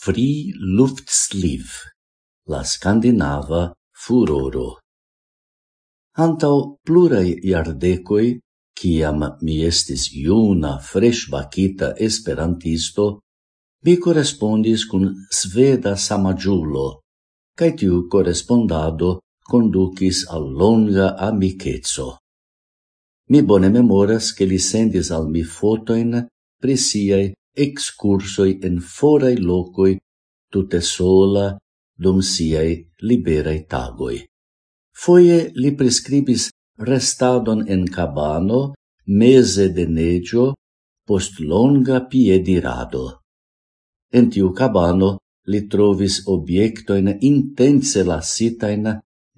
Free luftsliv, la scandinava furoro. Antau plurai iardecoi, ciam mi estis iuna freshbacita esperantisto, mi correspondis cun sveda samagiulo, cae tiu correspondado conducis al longa amicetso. Mi bone memoras che li sendis al mi fotoin pri excursoi en forai locoi tutte sola dum siai liberai tagoi. Foie li prescribis restadon en cabano, mese de negio, post longa piedirado. En tiu cabano li trovis obiectoin intense lasitain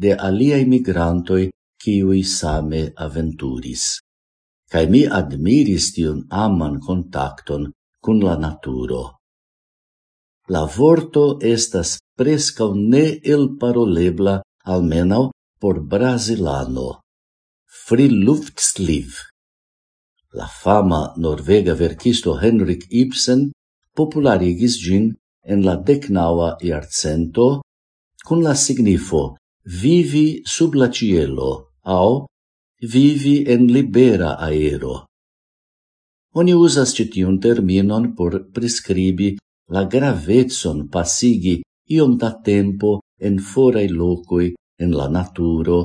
de aliai migrantoi kiui same aventuris. Cai mi admiris tiun aman contacton cun la naturo. La vorto estas prescau ne elparolebla, almenau por brasilano. Fri Luftsliv. La fama norvega verkisto Henrik Ibsen popularigis gin en la decnaua iarcento cun la signifo vivi sub la cielo au vivi en libera aero. Oni usas citiun terminon por prescribi la gravetson passigi iom da tempo en forai locoi en la naturo,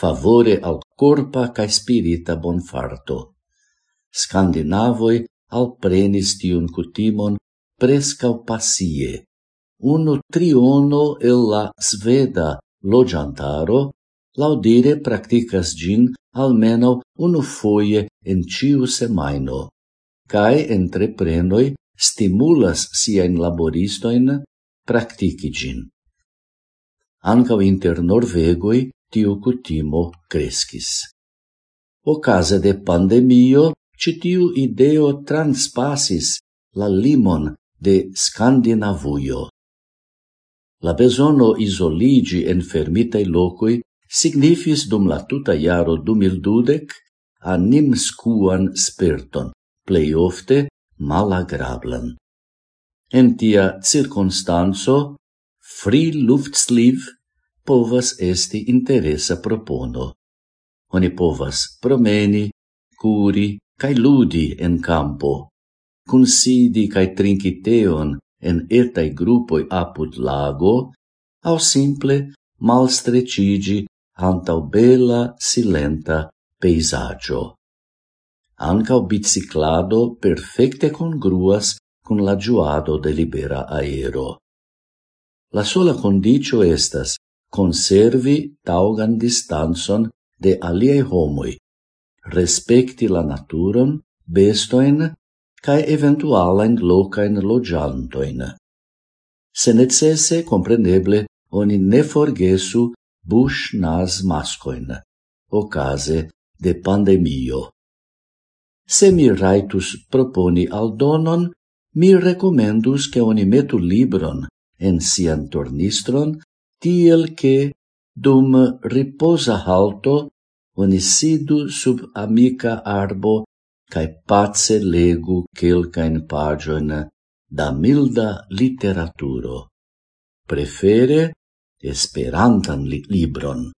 favore al corpa ca spirita bonfarto. Scandinavoi alprenis tiun cutimon prescau passie. Uno triono el la sveda logiantaro laudire practicas gin almenau unu foie en ciu semaino, cae entreprenoi stimulas sia in laboristoin practici gin. Ancao inter Norvegoi tiu cutimo crescis. casa de pandemio, citiu ideo transpasis la limon de Scandinavuio. La besono isoligi en locui locoi signifis dum la tuta iaro 2012 anim scuan spirton, plei ofte malagrablan. En tia circunstanzo, free luftsliv povas esti interesa propono. Oni povas promeni, curi, cae ludi en campo, considi cae trinci teon en etai grupoi apud lago, au simple malstrecigi antau bela silenta peisaggio. Ancau biciclado perfecte congruas con la giuado de libera aero. La sola condicio estas conservi taugan distanson de aliei homoi, respecti la naturon, bestoin, cae eventualain locain logiantoin. Se necesse, compreneble, oni ne forgesu bush-nas mascoin, ocase de pandemio. Se mi raitus proponi aldonon, mi recomendus che oni metu libron en sian tornistron, tiel che, dum riposa halto, oni sidu sub amica arbo cae pace legu quelcaen pagioin da milda literaturo. Prefere, Esperantan li libron.